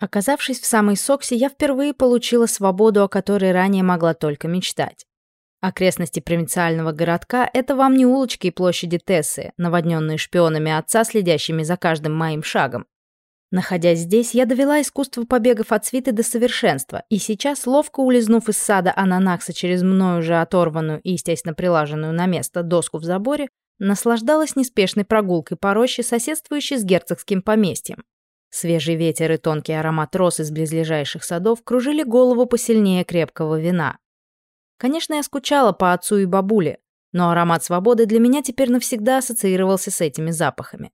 Оказавшись в самой Соксе, я впервые получила свободу, о которой ранее могла только мечтать. Окрестности провинциального городка – это вам не улочки и площади Тессы, наводненные шпионами отца, следящими за каждым моим шагом. Находясь здесь, я довела искусство побегов от свиты до совершенства, и сейчас, ловко улизнув из сада Ананакса через мною уже оторванную и, естественно, прилаженную на место доску в заборе, наслаждалась неспешной прогулкой по роще, соседствующей с герцогским поместьем. Свежий ветер и тонкий аромат роз из близлежащих садов кружили голову посильнее крепкого вина. Конечно, я скучала по отцу и бабуле, но аромат свободы для меня теперь навсегда ассоциировался с этими запахами.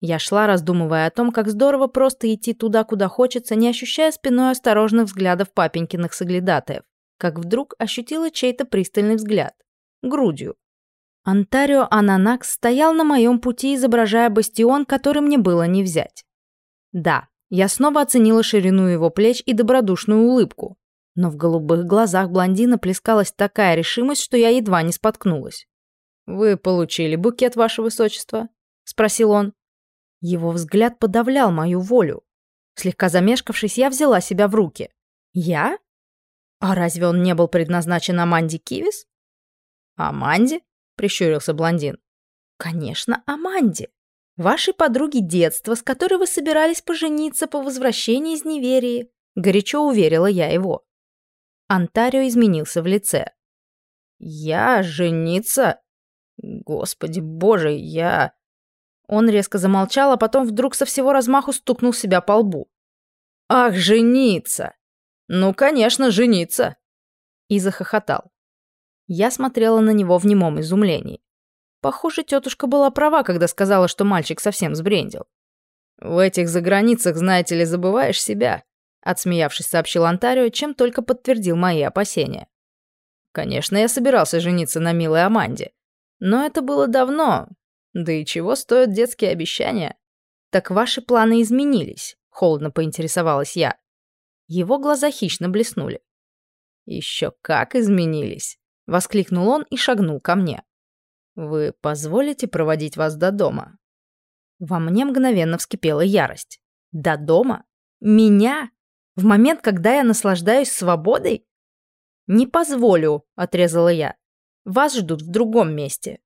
Я шла, раздумывая о том, как здорово просто идти туда, куда хочется, не ощущая спиной осторожных взглядов папенькиных соглядатаев, как вдруг ощутила чей-то пристальный взгляд. Грудью. Антарио Ананакс стоял на моем пути, изображая бастион, который мне было не взять. Да, я снова оценила ширину его плеч и добродушную улыбку, но в голубых глазах блондина плескалась такая решимость, что я едва не споткнулась. «Вы получили букет, ваше высочество?» — спросил он. Его взгляд подавлял мою волю. Слегка замешкавшись, я взяла себя в руки. «Я? А разве он не был предназначен Аманде Кивис?» «Аманде?» — прищурился блондин. «Конечно, Аманде. Вашей подруге детства, с которой вы собирались пожениться по возвращении из неверии», — горячо уверила я его. Антарио изменился в лице. «Я жениться? Господи боже, я...» Он резко замолчал, а потом вдруг со всего размаху стукнул себя по лбу. «Ах, жениться! Ну, конечно, жениться!» И захохотал. Я смотрела на него в немом изумлении. Похоже, тетушка была права, когда сказала, что мальчик совсем сбрендил. «В этих заграницах, знаете ли, забываешь себя», отсмеявшись, сообщил Антарио, чем только подтвердил мои опасения. Конечно, я собирался жениться на милой Аманде. Но это было давно. Да и чего стоят детские обещания? Так ваши планы изменились, холодно поинтересовалась я. Его глаза хищно блеснули. Еще как изменились, воскликнул он и шагнул ко мне. Вы позволите проводить вас до дома? Во мне мгновенно вскипела ярость. До дома? Меня? В момент, когда я наслаждаюсь свободой? Не позволю, отрезала я. Вас ждут в другом месте.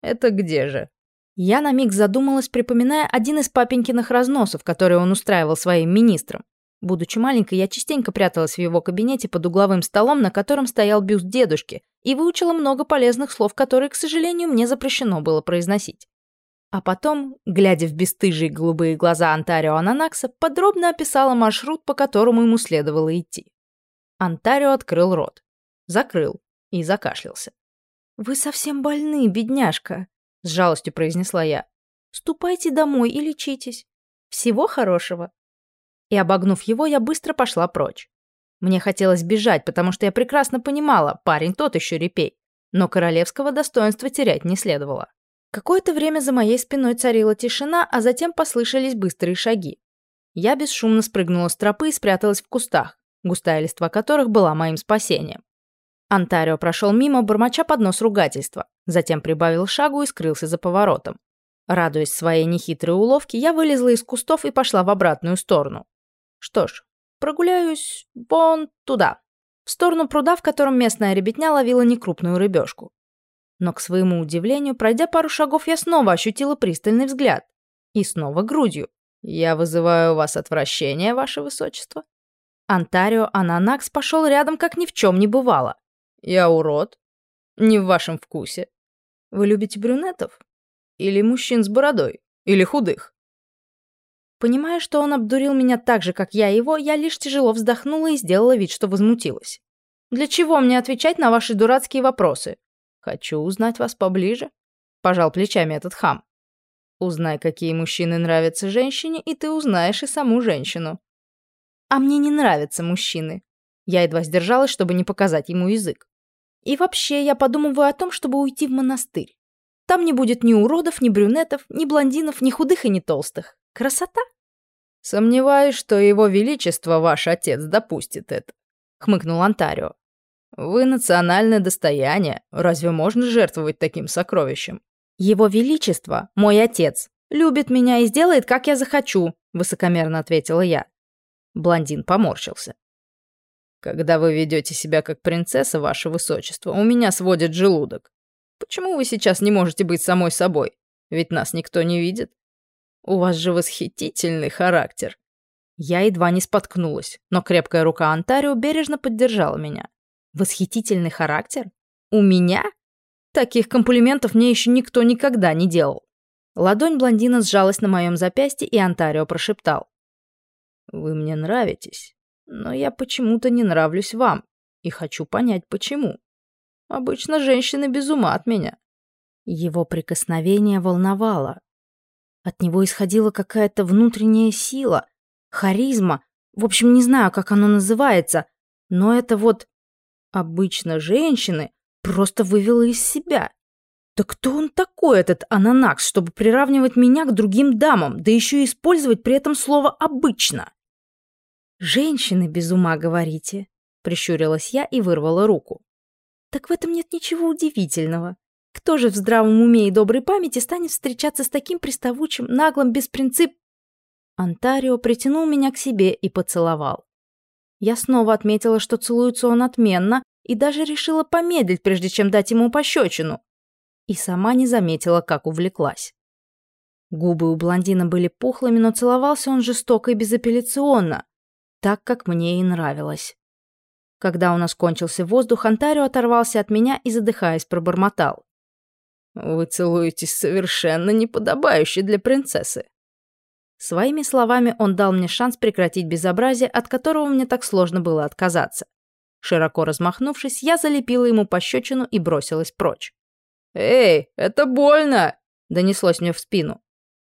Это где же? Я на миг задумалась, припоминая один из папенькиных разносов, который он устраивал своим министрам. Будучи маленькой, я частенько пряталась в его кабинете под угловым столом, на котором стоял бюст дедушки, и выучила много полезных слов, которые, к сожалению, мне запрещено было произносить. А потом, глядя в бесстыжие голубые глаза Антарио Ананакса, подробно описала маршрут, по которому ему следовало идти. Антарио открыл рот, закрыл и закашлялся. «Вы совсем больны, бедняжка», — с жалостью произнесла я. «Ступайте домой и лечитесь. Всего хорошего». И, обогнув его, я быстро пошла прочь. Мне хотелось бежать, потому что я прекрасно понимала, парень тот еще репей. Но королевского достоинства терять не следовало. Какое-то время за моей спиной царила тишина, а затем послышались быстрые шаги. Я бесшумно спрыгнула с тропы и спряталась в кустах, густая листва которых была моим спасением. Антарио прошел мимо, бормоча под нос ругательства, затем прибавил шагу и скрылся за поворотом. Радуясь своей нехитрой уловке, я вылезла из кустов и пошла в обратную сторону. Что ж, прогуляюсь вон туда, в сторону пруда, в котором местная ребятня ловила некрупную рыбешку. Но, к своему удивлению, пройдя пару шагов, я снова ощутила пристальный взгляд. И снова грудью. «Я вызываю у вас отвращение, ваше высочество?» Антарио Ананакс пошел рядом, как ни в чем не бывало. «Я урод? Не в вашем вкусе. Вы любите брюнетов? Или мужчин с бородой? Или худых?» Понимая, что он обдурил меня так же, как я его, я лишь тяжело вздохнула и сделала вид, что возмутилась. «Для чего мне отвечать на ваши дурацкие вопросы? «Хочу узнать вас поближе», — пожал плечами этот хам. «Узнай, какие мужчины нравятся женщине, и ты узнаешь и саму женщину». «А мне не нравятся мужчины». Я едва сдержалась, чтобы не показать ему язык. «И вообще, я подумываю о том, чтобы уйти в монастырь. Там не будет ни уродов, ни брюнетов, ни блондинов, ни худых и ни толстых. Красота!» «Сомневаюсь, что его величество, ваш отец, допустит это», — хмыкнул Антарио. Вы национальное достояние. Разве можно жертвовать таким сокровищем? Его Величество, мой отец, любит меня и сделает, как я захочу, высокомерно ответила я. Блондин поморщился. Когда вы ведете себя как принцесса, ваше высочество, у меня сводит желудок. Почему вы сейчас не можете быть самой собой? Ведь нас никто не видит. У вас же восхитительный характер. Я едва не споткнулась, но крепкая рука Антарио бережно поддержала меня. Восхитительный характер? У меня? Таких комплиментов мне еще никто никогда не делал. Ладонь блондина сжалась на моем запястье, и Антарио прошептал. «Вы мне нравитесь, но я почему-то не нравлюсь вам, и хочу понять, почему. Обычно женщины без ума от меня». Его прикосновение волновало. От него исходила какая-то внутренняя сила, харизма, в общем, не знаю, как оно называется, но это вот обычно женщины просто вывело из себя. Да кто он такой, этот ананакс, чтобы приравнивать меня к другим дамам, да еще и использовать при этом слово «обычно»? «Женщины без ума, говорите?» — прищурилась я и вырвала руку. «Так в этом нет ничего удивительного. Кто же в здравом уме и доброй памяти станет встречаться с таким приставучим, наглым, беспринцип...» Антарио притянул меня к себе и поцеловал. Я снова отметила, что целуется он отменно, и даже решила помедлить, прежде чем дать ему пощечину и сама не заметила, как увлеклась. Губы у блондина были пухлыми, но целовался он жестоко и безапелляционно, так, как мне и нравилось. Когда у нас кончился воздух, Антарио оторвался от меня и, задыхаясь, пробормотал. «Вы целуетесь совершенно неподобающе для принцессы». Своими словами он дал мне шанс прекратить безобразие, от которого мне так сложно было отказаться. Широко размахнувшись, я залепила ему пощечину и бросилась прочь. «Эй, это больно!» — донеслось мне в спину.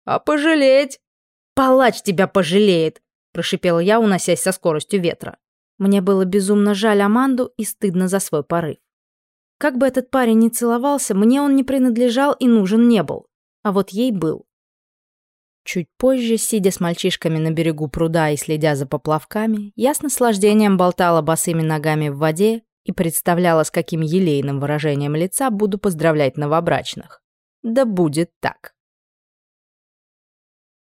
«А пожалеть?» «Палач тебя пожалеет!» — прошипела я, уносясь со скоростью ветра. Мне было безумно жаль Аманду и стыдно за свой порыв. Как бы этот парень ни целовался, мне он не принадлежал и нужен не был. А вот ей был. Чуть позже, сидя с мальчишками на берегу пруда и следя за поплавками, я с наслаждением болтала босыми ногами в воде и представляла, с каким елейным выражением лица буду поздравлять новобрачных. Да будет так.